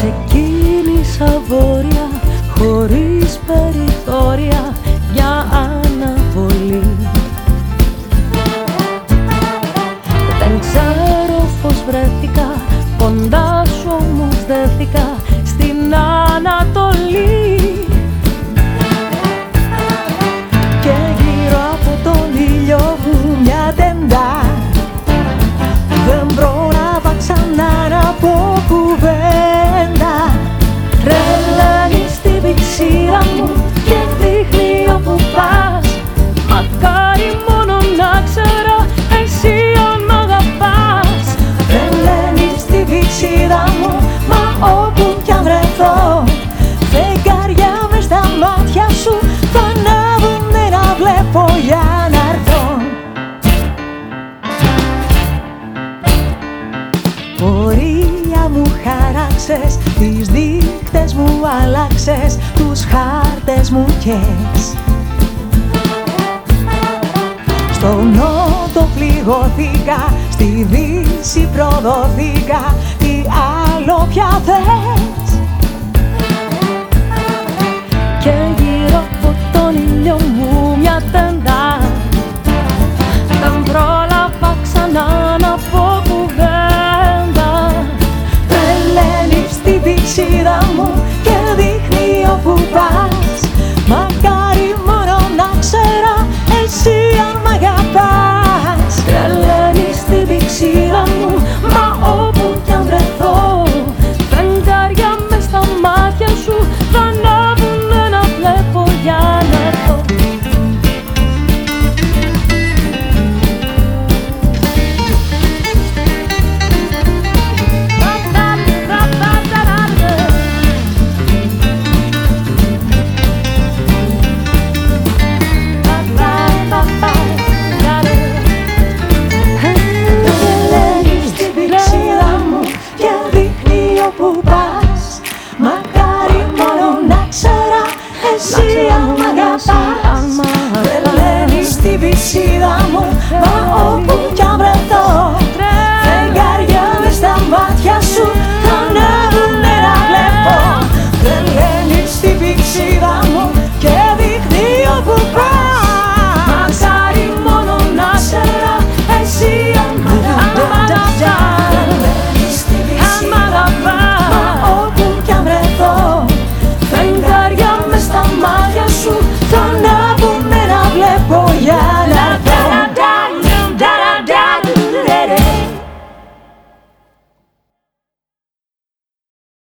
Ξεκίνησα βόρεια χωρίς περιθώρια. Πορεία μου χαράξες, τις δείχτες μου αλλάξες, τους χάρτες μου κες. Στο νότο πληγωθήκα, στη δύση προδοθήκα, τι άλλο πια θες.